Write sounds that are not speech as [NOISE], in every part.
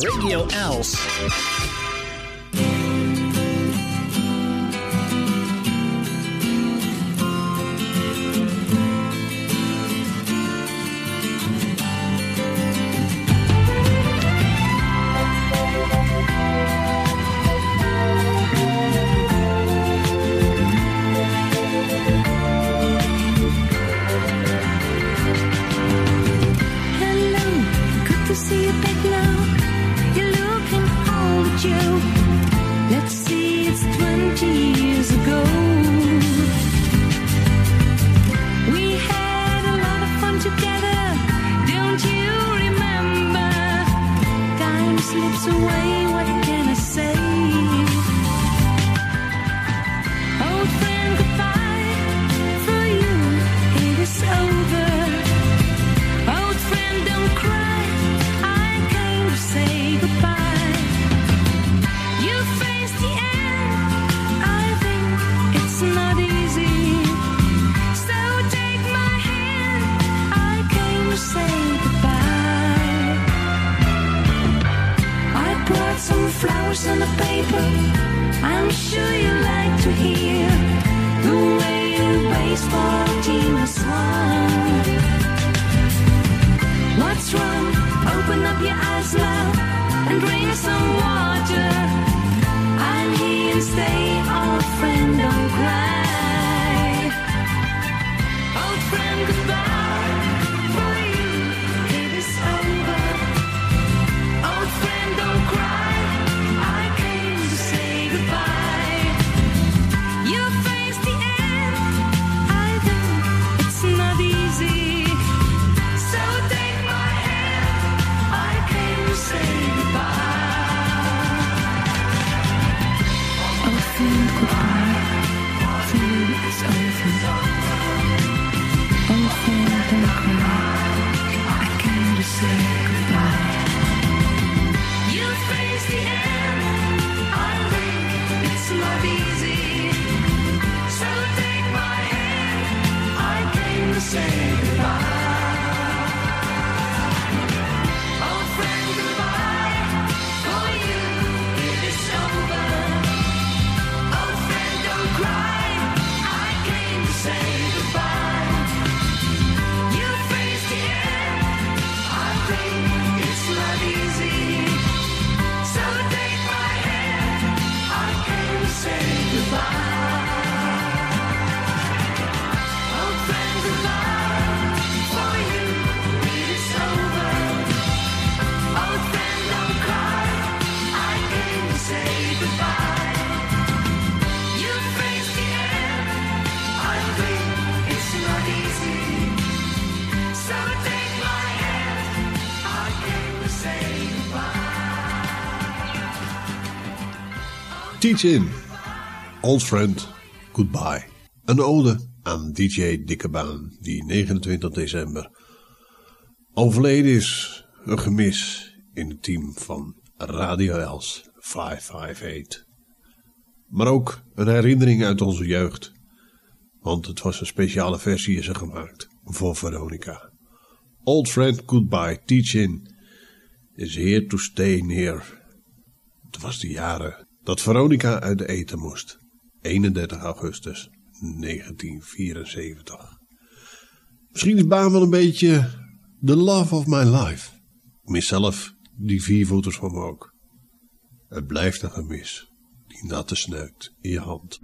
Radio Else. Old Friend, Goodbye. Een ode aan DJ Dikkebaan, die 29 december overleden is. Een gemis in het team van Radio Els 558. Maar ook een herinnering uit onze jeugd. Want het was een speciale versie is er gemaakt voor Veronica. Old Friend Goodbye Teaching is here to stay near. Het was de jaren dat Veronica uit de eten moest. 31 augustus 1974. Misschien is Baan wel een beetje the love of my life. Ik mis zelf die vier foto's van me ook. Het blijft een gemis, die natte snuit in je hand.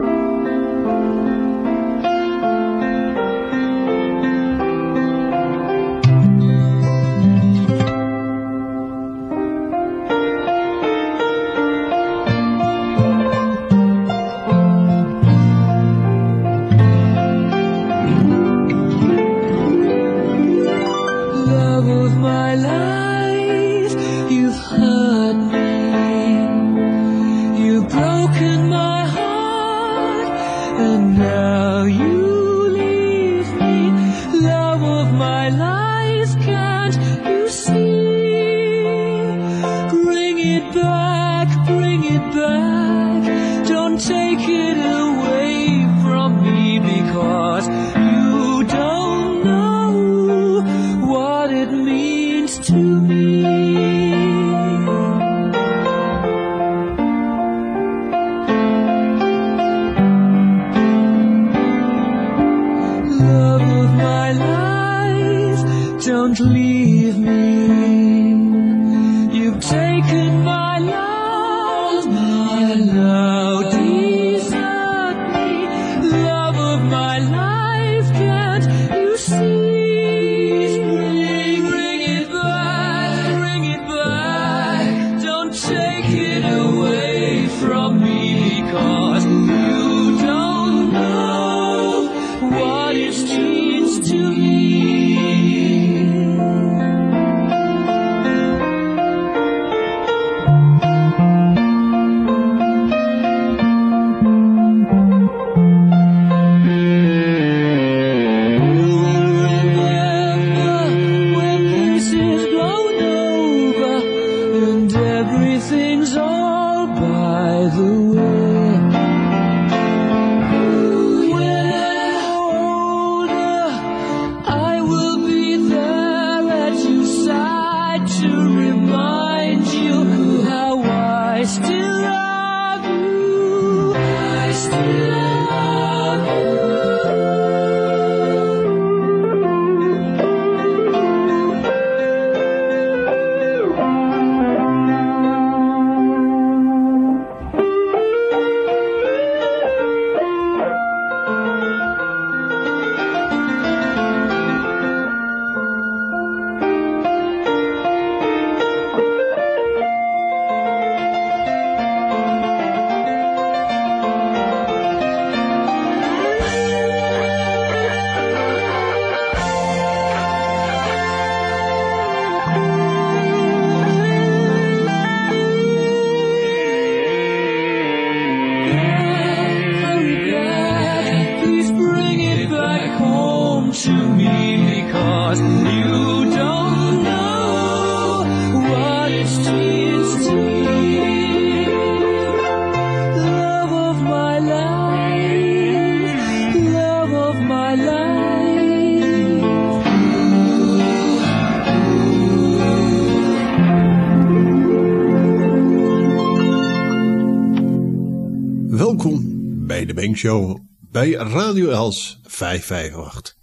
Show bij Radio Els 558.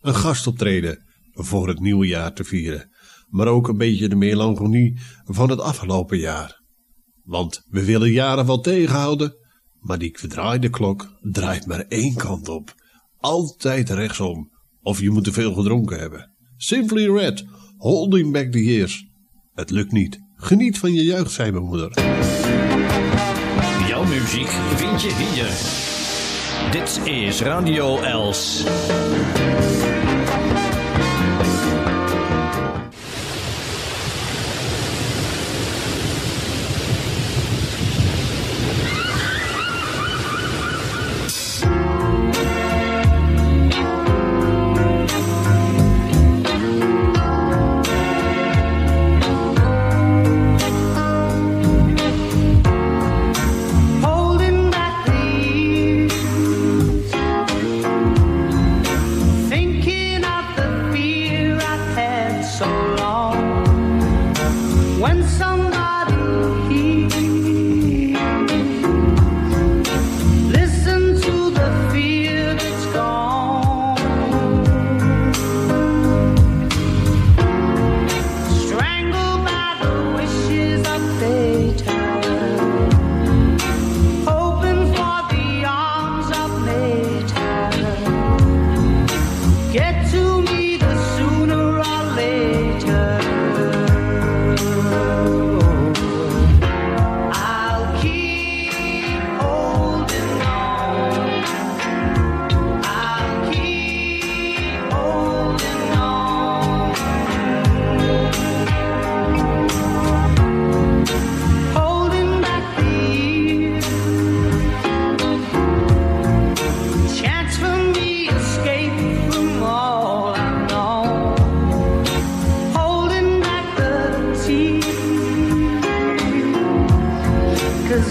Een gastoptreden voor het nieuwe jaar te vieren, maar ook een beetje de melancholie van het afgelopen jaar. Want we willen jaren wel tegenhouden, maar die verdraaide klok draait maar één kant op. Altijd rechtsom, of je moet te veel gedronken hebben. Simply Red, holding back the years. Het lukt niet. Geniet van je jeugd, zei mijn moeder. Jouw muziek vind je hier. Dit is Radio Els.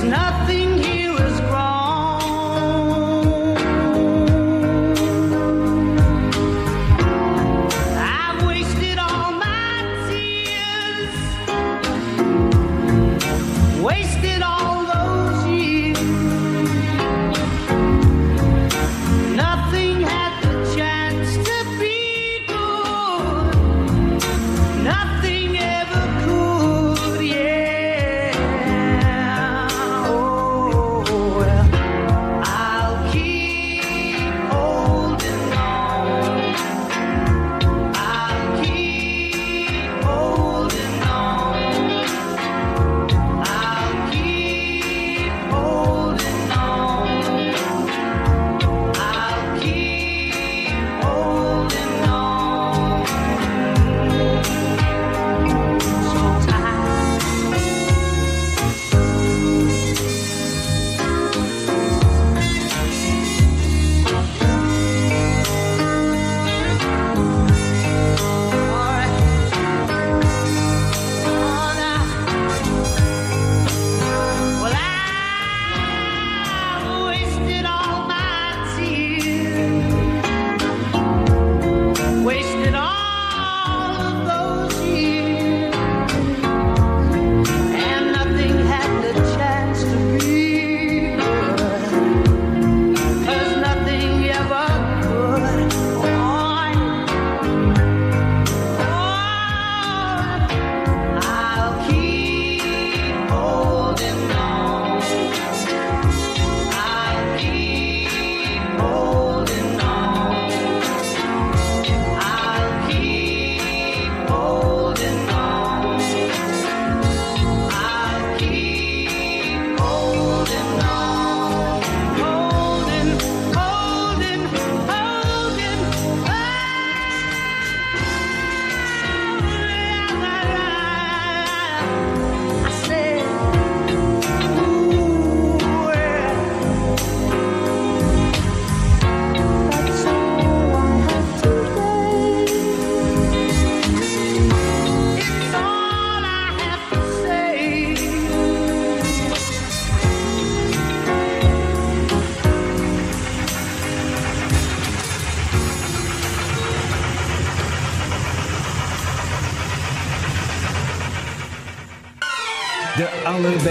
nothing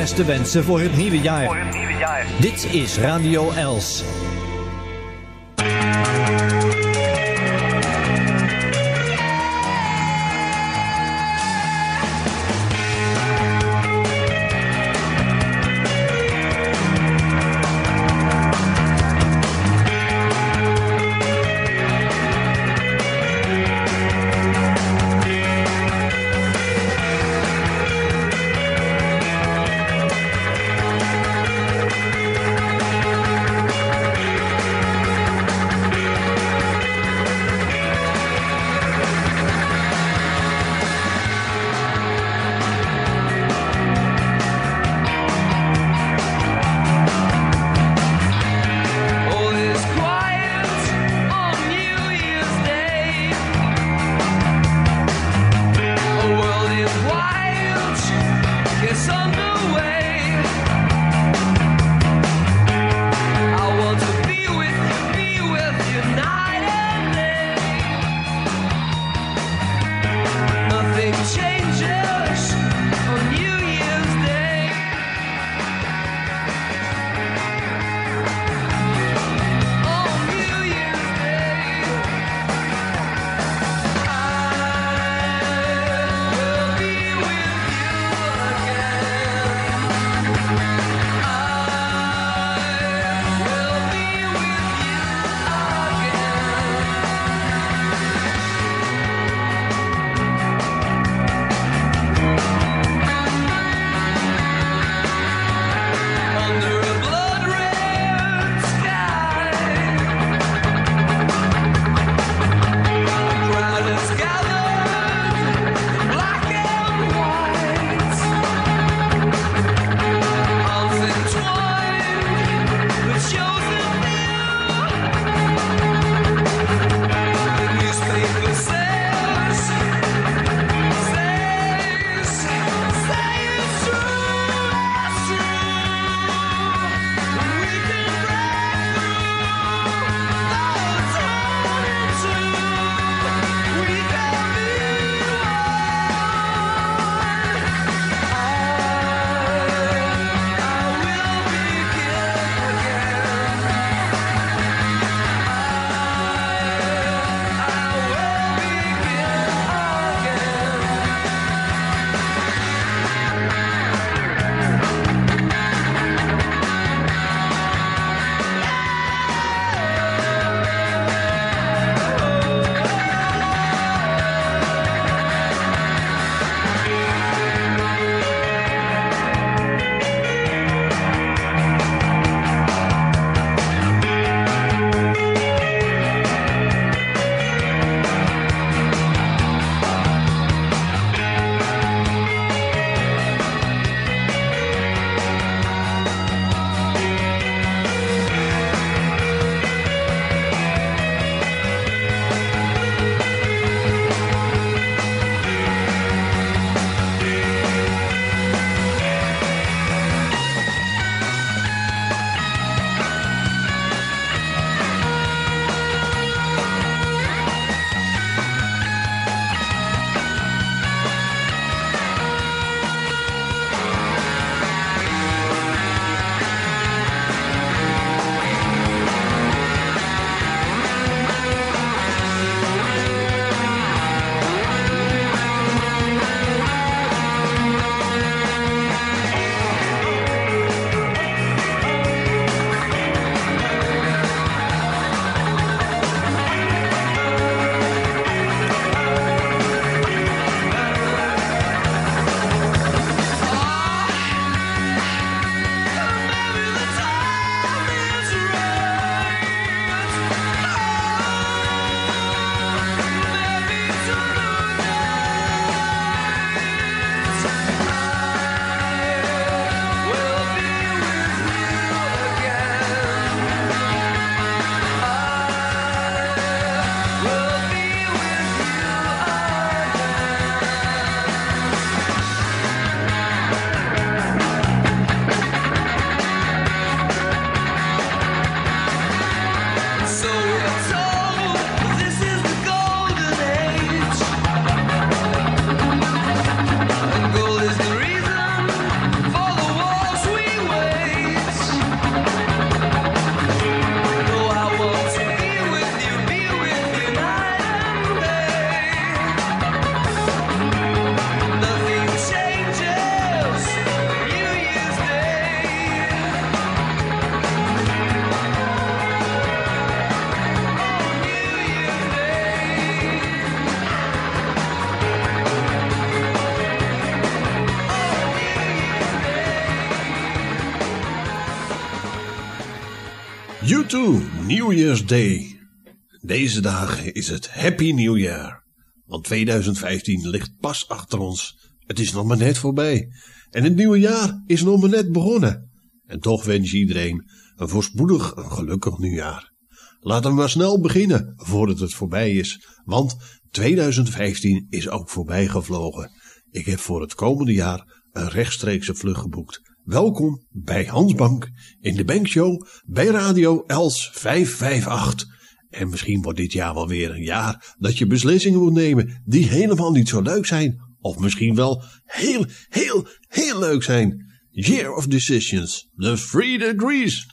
allerbeste wensen voor het nieuwe jaar. Dit is Radio Els. Deze dagen is het Happy New Year. Want 2015 ligt pas achter ons. Het is nog maar net voorbij. En het nieuwe jaar is nog maar net begonnen. En toch wens iedereen een voorspoedig en gelukkig nieuwjaar. Laten we maar snel beginnen voordat het voorbij is. Want 2015 is ook voorbij gevlogen. Ik heb voor het komende jaar een rechtstreekse vlucht geboekt Welkom bij Hans Bank in de Bankshow bij Radio Els 558. En misschien wordt dit jaar wel weer een jaar dat je beslissingen moet nemen die helemaal niet zo leuk zijn. Of misschien wel heel, heel, heel leuk zijn. Year of Decisions, the Three Degrees.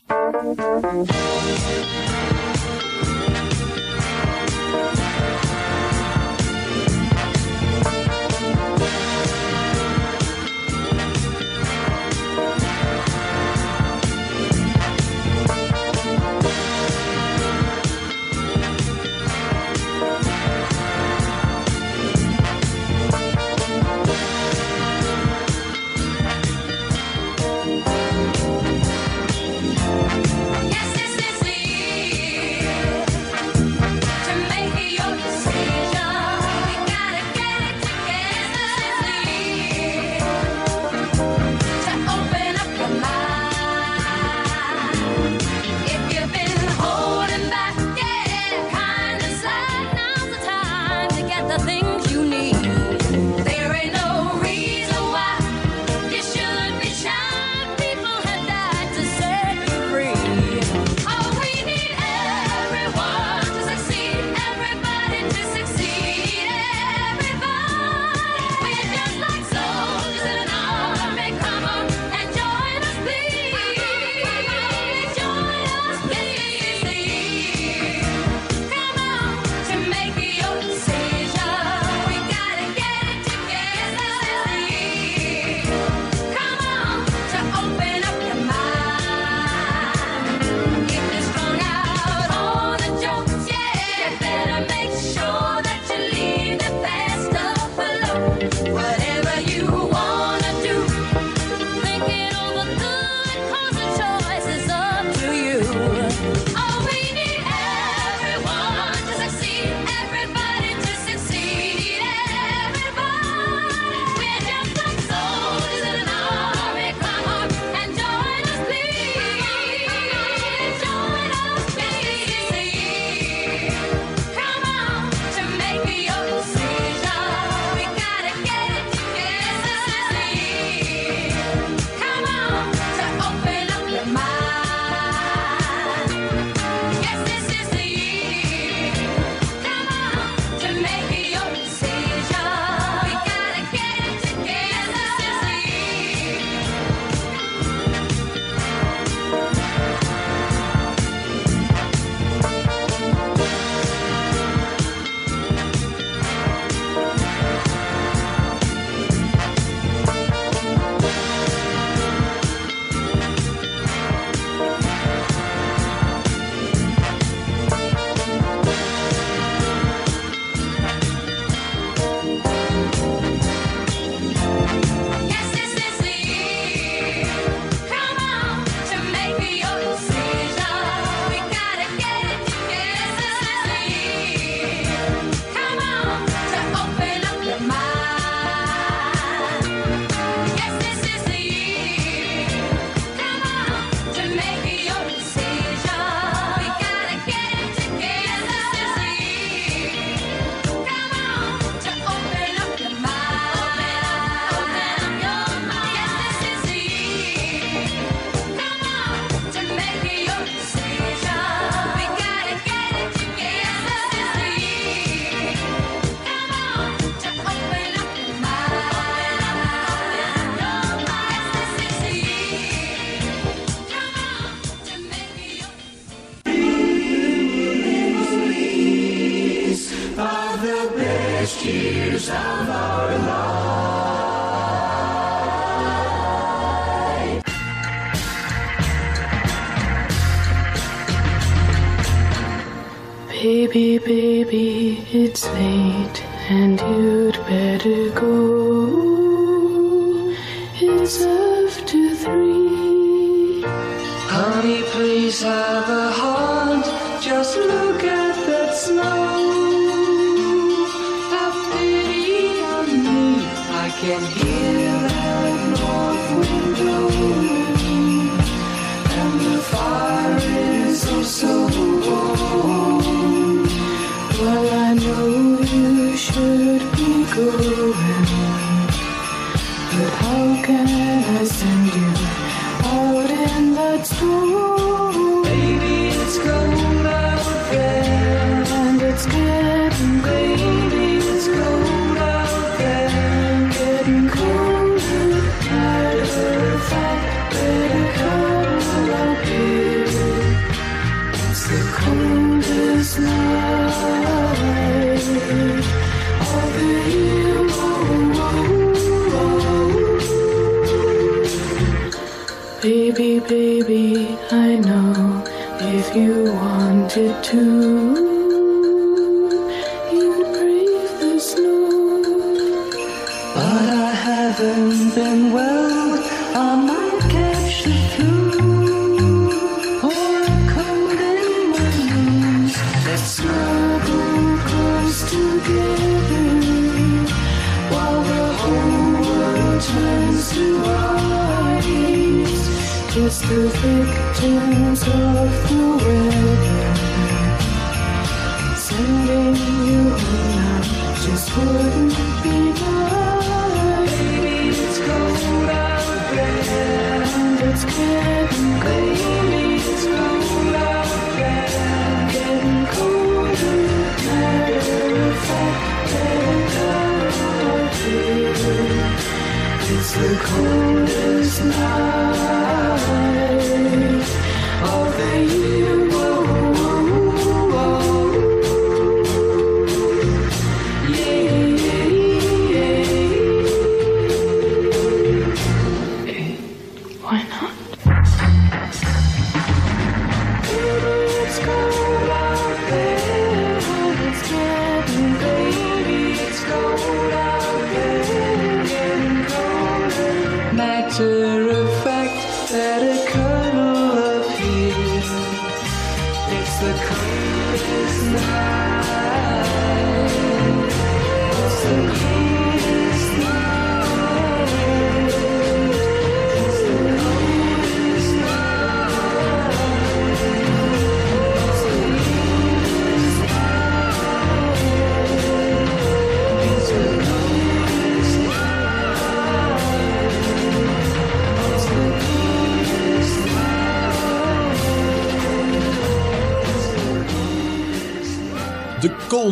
how can I send you out in the storm? baby, I know if you wanted to.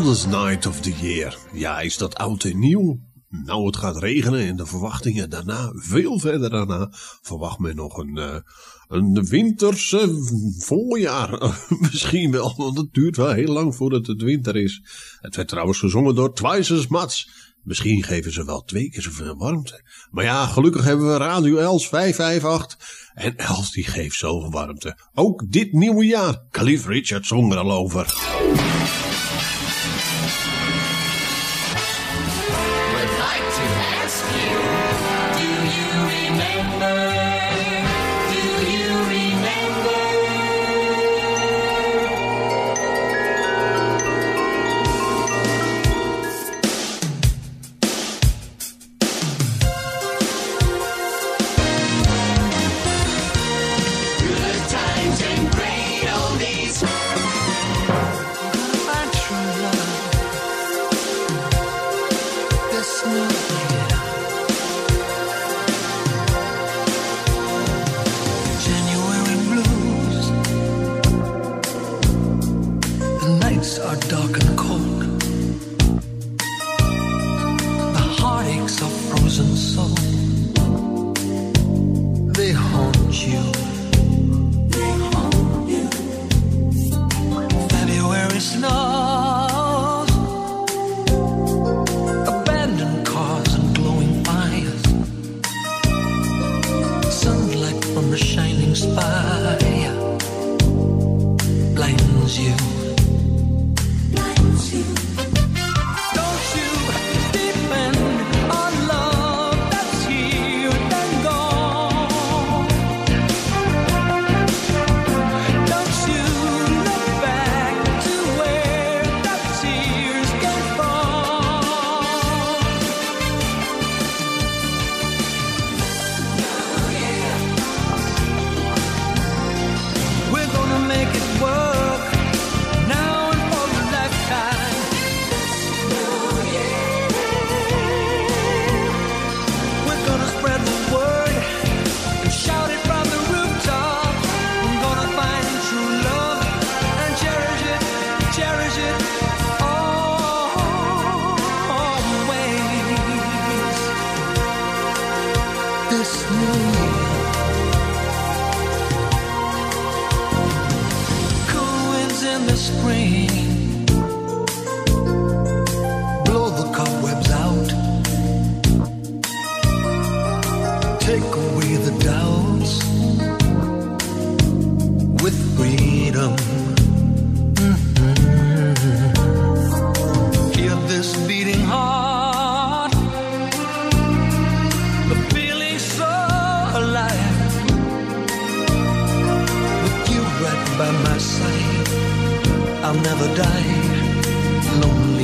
coldest night of the year. Ja, is dat oud en nieuw? Nou, het gaat regenen en de verwachtingen daarna, veel verder daarna, verwacht men nog een, eh, een winterse voorjaar. [LAUGHS] Misschien wel, want het duurt wel heel lang voordat het winter is. Het werd trouwens gezongen door Twice as Mats. Misschien geven ze wel twee keer zoveel warmte. Maar ja, gelukkig hebben we Radio Els 558. En Els die geeft zoveel warmte. Ook dit nieuwe jaar. Cliff Richard zong er al over. darker. sight. I'll never die lonely.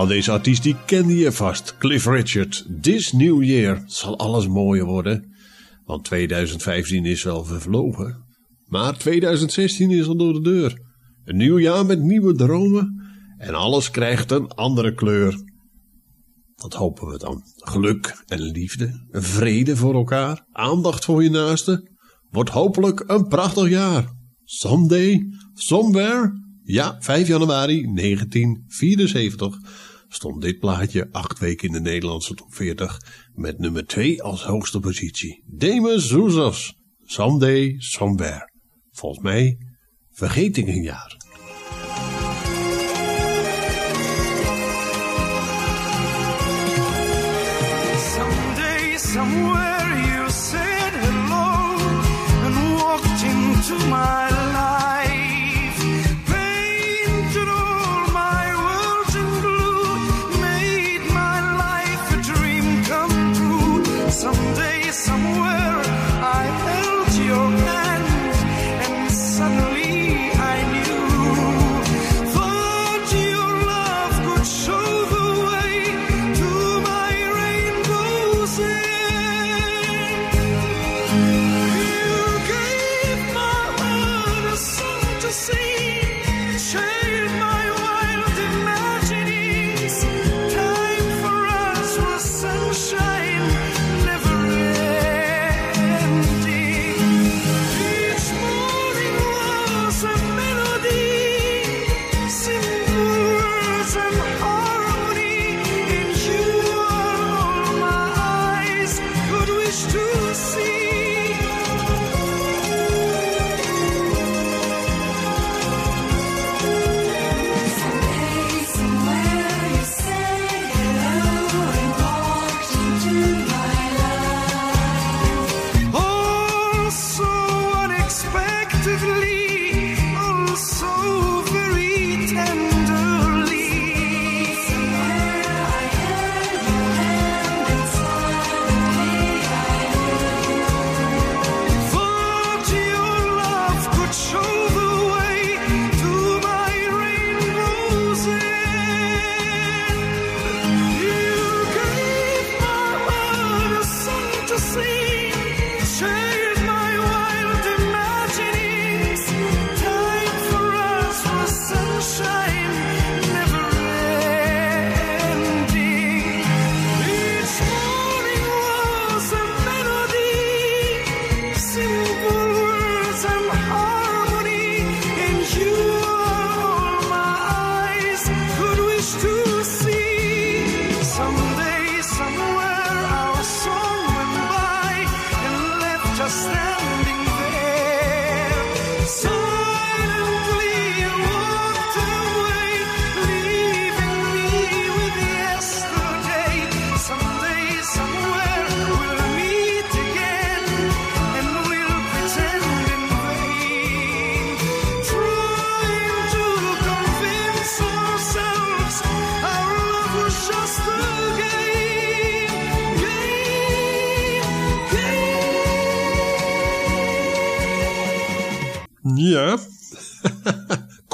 Nou, deze artiest kende je vast. Cliff Richard. This New Year zal alles mooier worden. Want 2015 is wel vervlogen. Maar 2016 is al door de deur. Een nieuw jaar met nieuwe dromen. En alles krijgt een andere kleur. Wat hopen we dan? Geluk en liefde. Vrede voor elkaar. Aandacht voor je naaste. Wordt hopelijk een prachtig jaar. Someday, somewhere. Ja, 5 januari 1974 stond dit plaatje acht weken in de Nederlandse top 40 met nummer 2 als hoogste positie. Demus Zouzas, Someday, Somewhere. Volgens mij vergeet ik een jaar. Somewhere, you said hello and walked into my life. Show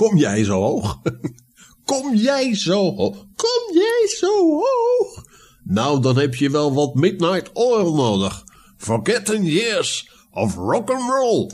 kom jij zo hoog? [LAUGHS] Kom jij zo hoog? Kom jij zo hoog? Nou, dan heb je wel wat Midnight Oil nodig. Forgotten Years of rock and roll.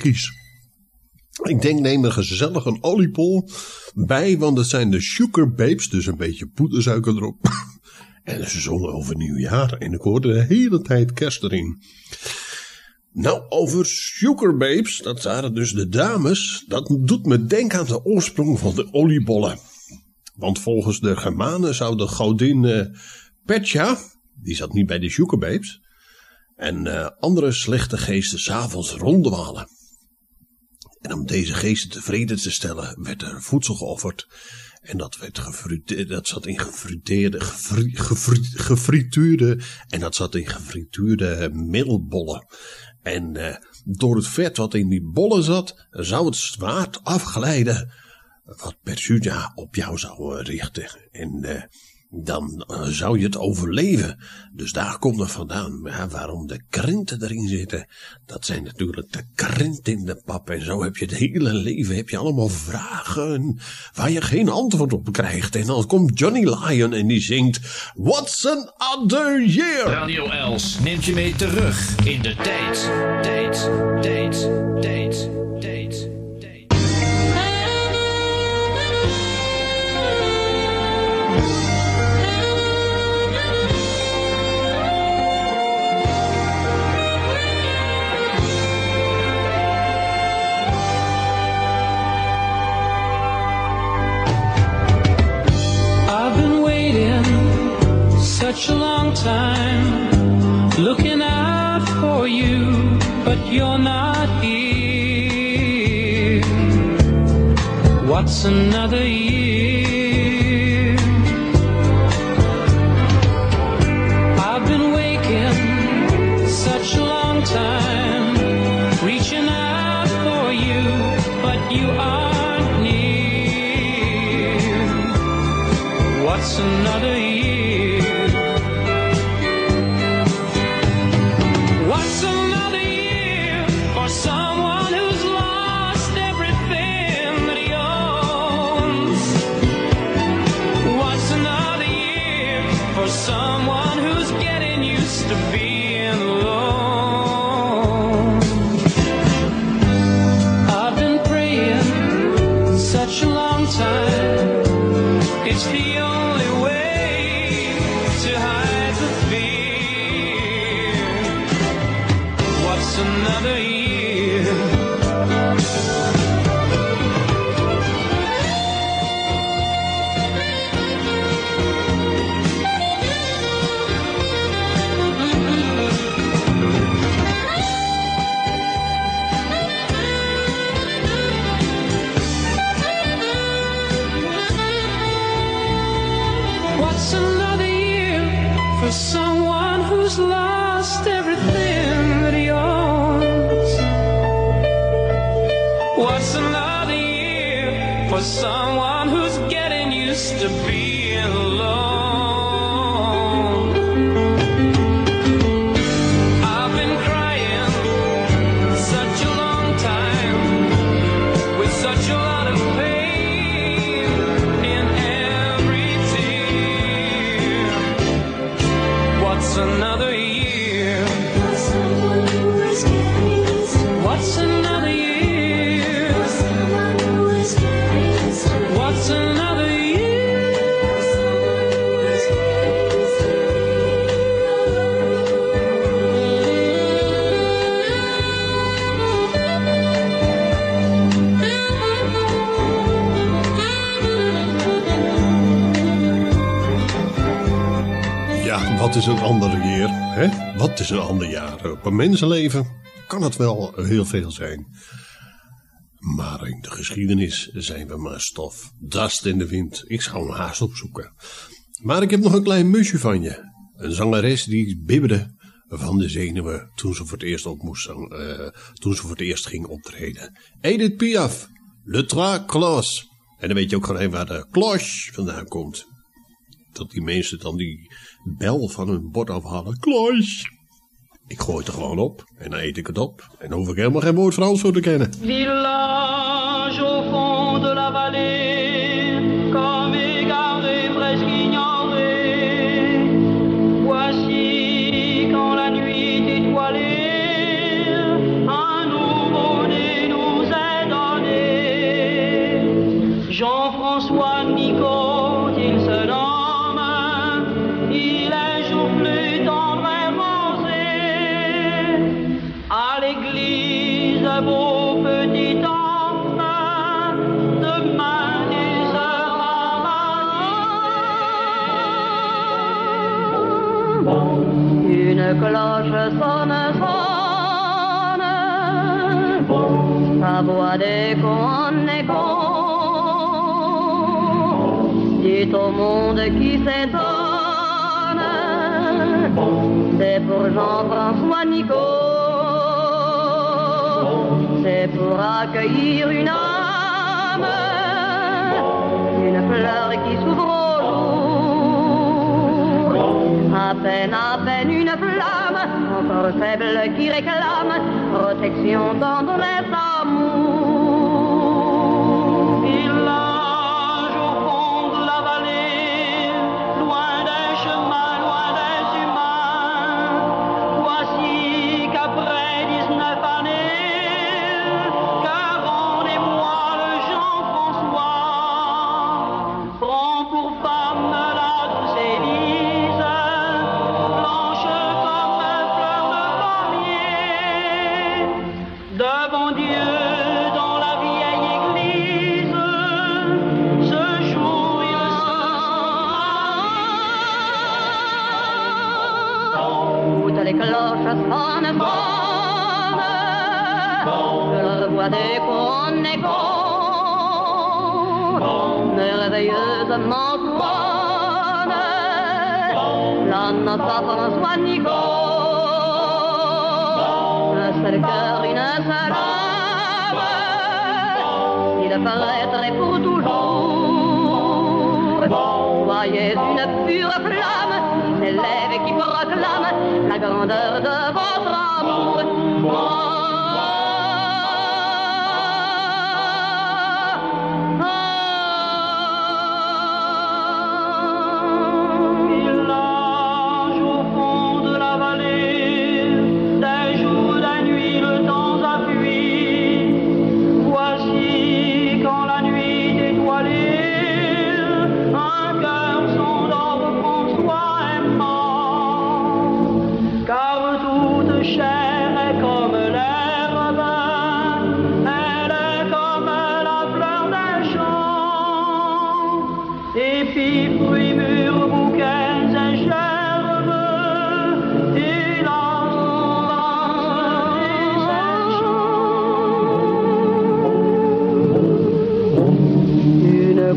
Kies. Ik denk, neem er gezellig een oliepol bij, want het zijn de sugar babes, dus een beetje poedersuiker erop. [LAUGHS] en ze zongen over nieuwjaar en ik hoorde de hele tijd kerst erin. Nou, over sugar babes, dat waren dus de dames, dat doet me denken aan de oorsprong van de oliebollen. Want volgens de Germanen zou de godin eh, Petja, die zat niet bij de sugar babes, en eh, andere slechte geesten s'avonds ronddwalen. En om deze geesten tevreden te stellen, werd er voedsel geofferd. En dat, werd gefrute- dat zat in gefrituurde, gefri- gefrituurde, en dat zat in gefrituurde middelbollen. En eh, door het vet wat in die bollen zat, zou het zwaard afglijden wat Persuja op jou zou eh, richten. En eh, dan eh, zou je het overleven. Dus daar komt het vandaan. Ja, waarom de krenten erin zitten, dat zijn natuurlijk de krenten in de pap. En zo heb je het hele leven, heb je allemaal vragen waar je geen antwoord op krijgt. En dan komt Johnny Lyon en die zingt What's another year? Radio Els neemt je mee terug in de. Tijd, tijd, tijd, tijd, such a long time looking out for you, but you're not here. What's another year? het is een ander jaar. Op een mensenleven kan het wel heel veel zijn. Maar in de geschiedenis zijn we maar stof, dust in de wind. Ik zou hem haast opzoeken. Maar ik heb nog een klein musje van je. Een zangeres die bibberde van de zenuwen toen ze voor het eerst, op moest, eh, toen ze voor het eerst ging optreden. Edith Piaf, Le Trois Clos. En dan weet je ook gewoon waar de cloche vandaan komt. Dat die mensen dan die bel van hun bord afhalen. Cloche! Ik gooi het er gewoon op en dan eet ik het op. En dan hoef ik helemaal geen woord Frans voor te kennen. Nico. Un seul cœur, une seule âme. Il paraîtrait pour toujours. Voyez une pure flamme qui s'élève et qui proclame la grandeur de votre amour.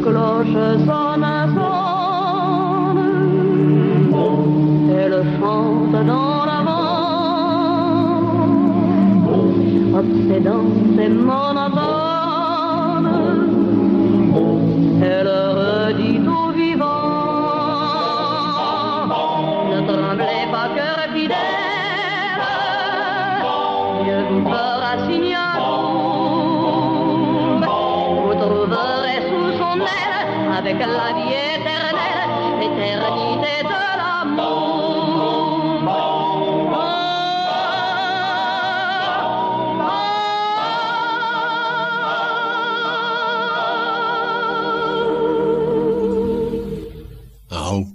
cloche sonne insonne, elle chante dans l'avant, obsédant ses morts. Avec la vie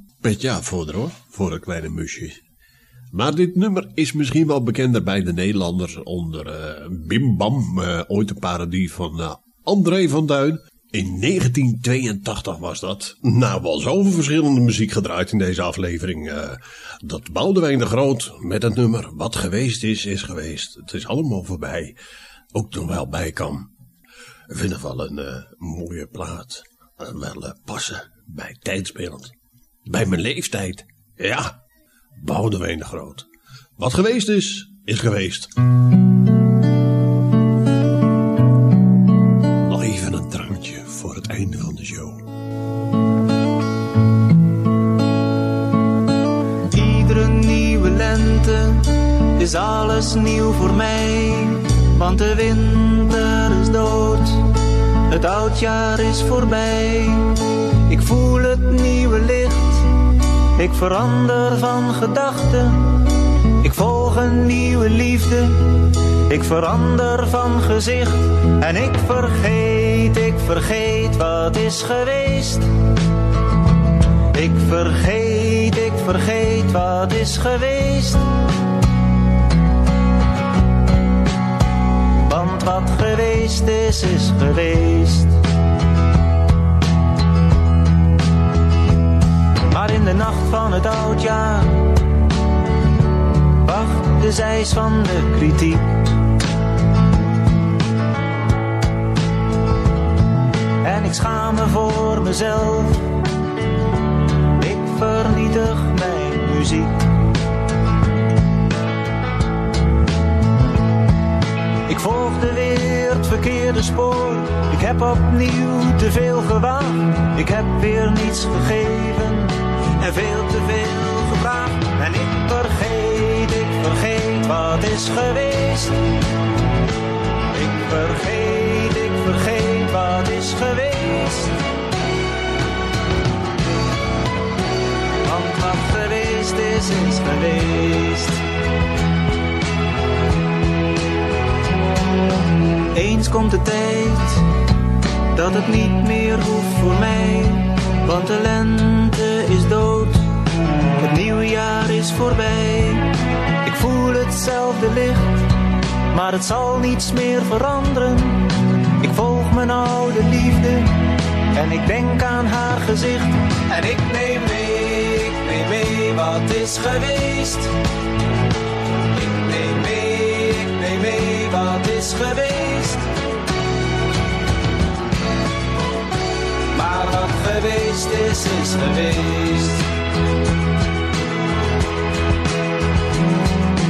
de petje af voor hoor, voor een kleine musje. Maar dit nummer is misschien wel bekender bij de Nederlanders onder eh, Bim Bam, eh, ooit een parodie van eh, André van Duin. In 1982 was dat. Nou, wel zoveel verschillende muziek gedraaid in deze aflevering. eh, dat Boudewijn de Groot met het nummer Wat geweest is, is geweest. Het is allemaal voorbij. Ook nog wel bij kan. Ik vind wel een eh, mooie plaat. En wel eh, passen bij tijdspelend. Bij mijn leeftijd. Ja, Boudewijn de Groot. Wat geweest is, is geweest. Is alles nieuw voor mij. Want de winter is dood, het oudjaar is voorbij. Ik voel het nieuwe licht, ik verander van gedachten. Ik volg een nieuwe liefde, ik verander van gezicht. En ik vergeet, ik vergeet wat is geweest. Ik vergeet, ik vergeet wat is geweest. Wat geweest is, is geweest. Maar in de nacht van het oudjaar wacht de zeis van de kritiek. En ik schaam me voor mezelf ik vernietig mijn muziek. Ik volgde weer het verkeerde spoor. Ik heb opnieuw te veel gewaagd. Ik heb weer niets gegeven en veel te veel gevraagd. En ik vergeet, ik vergeet wat is geweest. Ik vergeet, ik vergeet wat is geweest. Want wat geweest is, is geweest. Eens komt de tijd dat het niet meer hoeft voor mij, want de lente is dood, het nieuwe jaar is voorbij. Ik voel hetzelfde licht, maar het zal niets meer veranderen. Ik volg mijn oude liefde en ik denk aan haar gezicht. En ik neem mee, ik neem mee wat is geweest. Is geweest. Maar geweest is, is geweest.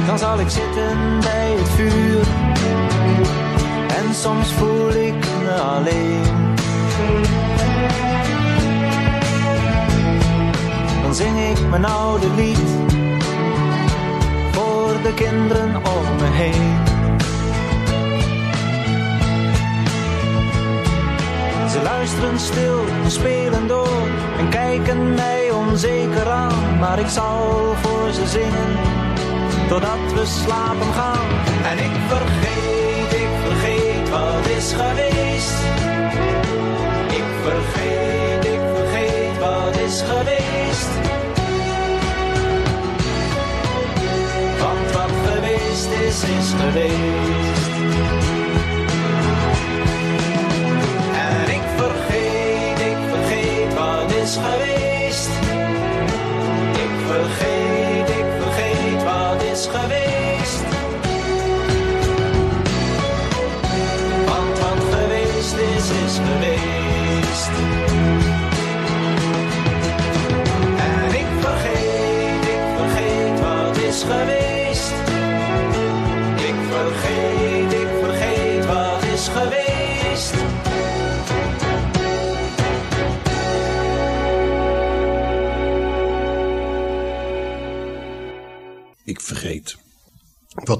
Dan zal ik zitten bij het vuur. En soms voel ik me alleen. Dan zing ik mijn oude lied. Voor de kinderen om me heen. Ze luisteren stil en spelen door en kijken mij onzeker aan. Maar ik zal voor ze zingen totdat we slapen gaan. En ik vergeet, ik vergeet wat is geweest. Ik vergeet, ik vergeet wat is geweest. Want wat geweest is, is geweest.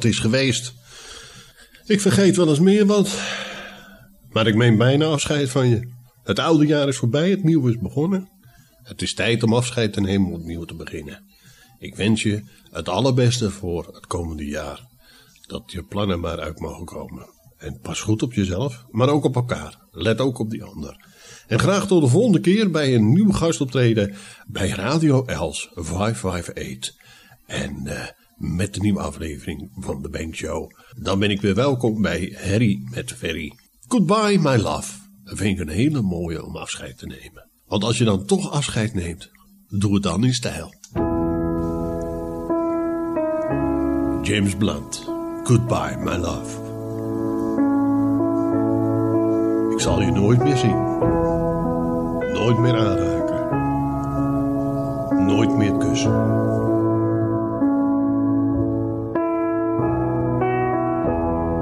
Is geweest. Ik vergeet wel eens meer wat. Maar ik meen bijna afscheid van je. Het oude jaar is voorbij, het nieuwe is begonnen. Het is tijd om afscheid te nemen om opnieuw te beginnen. Ik wens je het allerbeste voor het komende jaar. Dat je plannen maar uit mogen komen. En pas goed op jezelf, maar ook op elkaar. Let ook op die ander. En graag tot de volgende keer bij een nieuw gastoptreden bij Radio Els 558. En eh, met de nieuwe aflevering van de Bank Show. Dan ben ik weer welkom bij Harry met Ferry. Goodbye, my love. Dat vind ik een hele mooie om afscheid te nemen. Want als je dan toch afscheid neemt, doe het dan in stijl. James Blunt. Goodbye, my love. Ik zal je nooit meer zien. Nooit meer aanraken. Nooit meer kussen.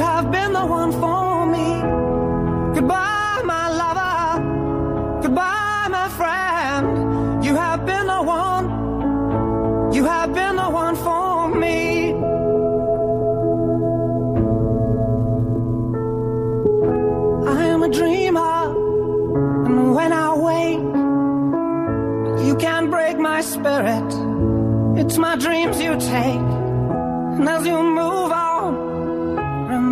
Have been the one for me. Goodbye, my lover. Goodbye, my friend. You have been the one. You have been the one for me. I am a dreamer, and when I wake, you can't break my spirit. It's my dreams you take, and as you move on,